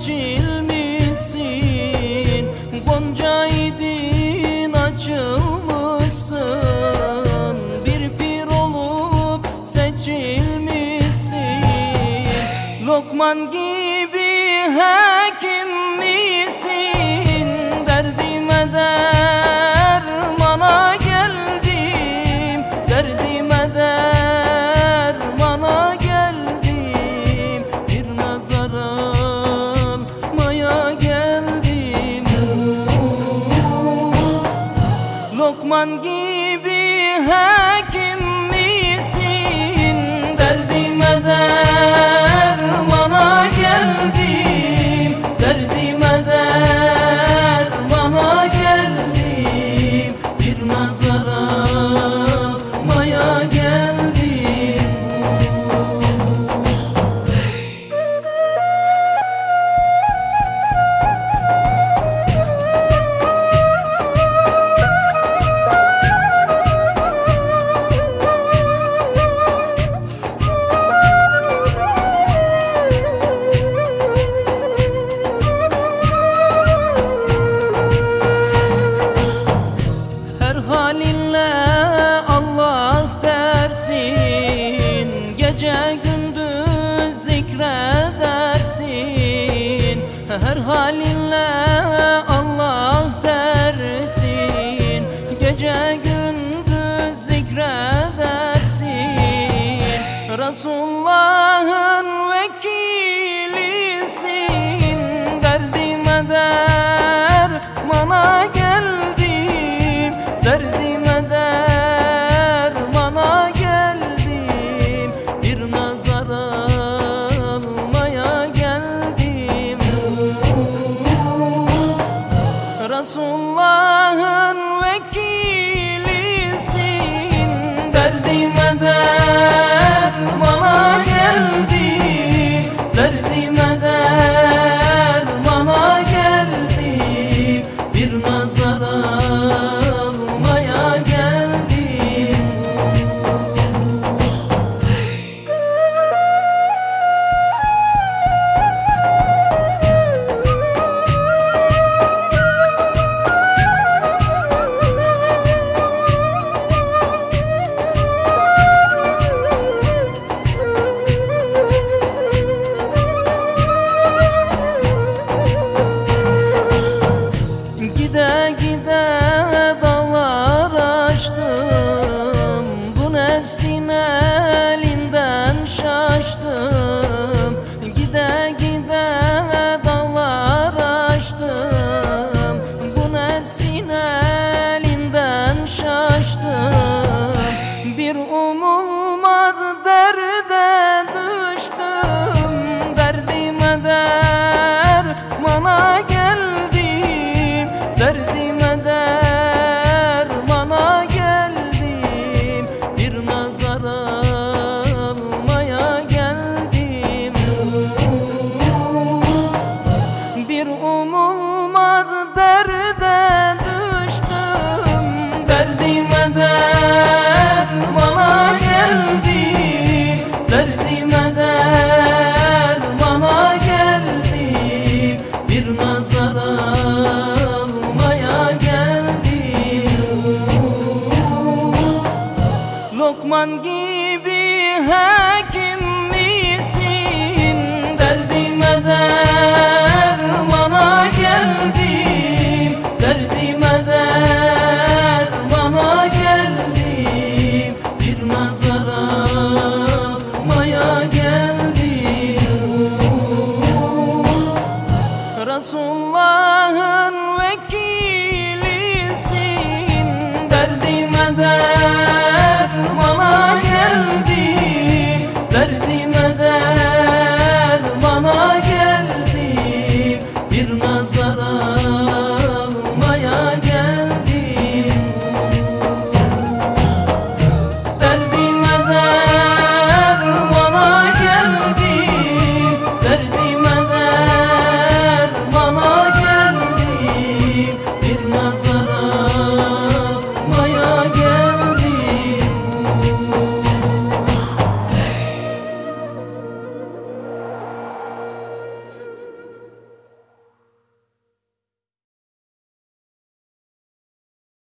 seçilmişsin Gonca idin açılmışsın. Bir pir olup seçilmişsin. Lokman gibi her بها كل gece gündüz zikredersin. Her halinle Allah dersin. Gece gündüz zikredersin. Resulullah'ın vekilisin. Derdime dermana geldim. Derdim açtım. Lokman gibi her